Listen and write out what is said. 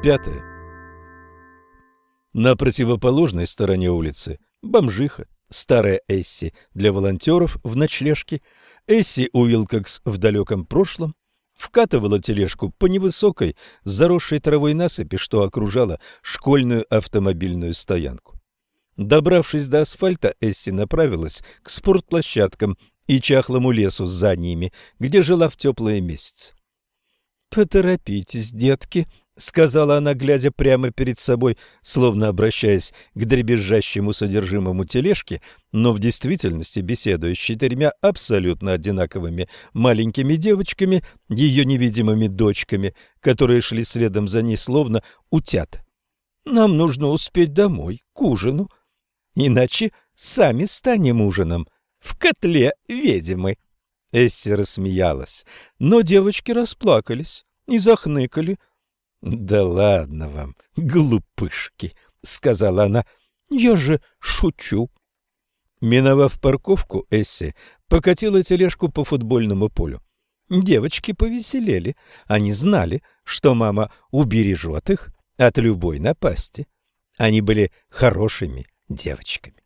Пятое. На противоположной стороне улицы бомжиха, старая Эсси для волонтеров в ночлежке, Эсси Уилкокс в далеком прошлом, вкатывала тележку по невысокой, заросшей травой насыпи, что окружала школьную автомобильную стоянку. Добравшись до асфальта, Эсси направилась к спортплощадкам и чахлому лесу за ними, где жила в теплые месяцы. «Поторопитесь, детки», — сказала она, глядя прямо перед собой, словно обращаясь к дребезжащему содержимому тележки, но в действительности беседуя с четырьмя абсолютно одинаковыми маленькими девочками, ее невидимыми дочками, которые шли следом за ней словно утята. «Нам нужно успеть домой, к ужину, иначе сами станем ужином в котле ведьмы». Эсси рассмеялась, но девочки расплакались и захныкали. — Да ладно вам, глупышки, — сказала она, — я же шучу. Миновав парковку, Эсси покатила тележку по футбольному полю. Девочки повеселели. Они знали, что мама убережет их от любой напасти. Они были хорошими девочками.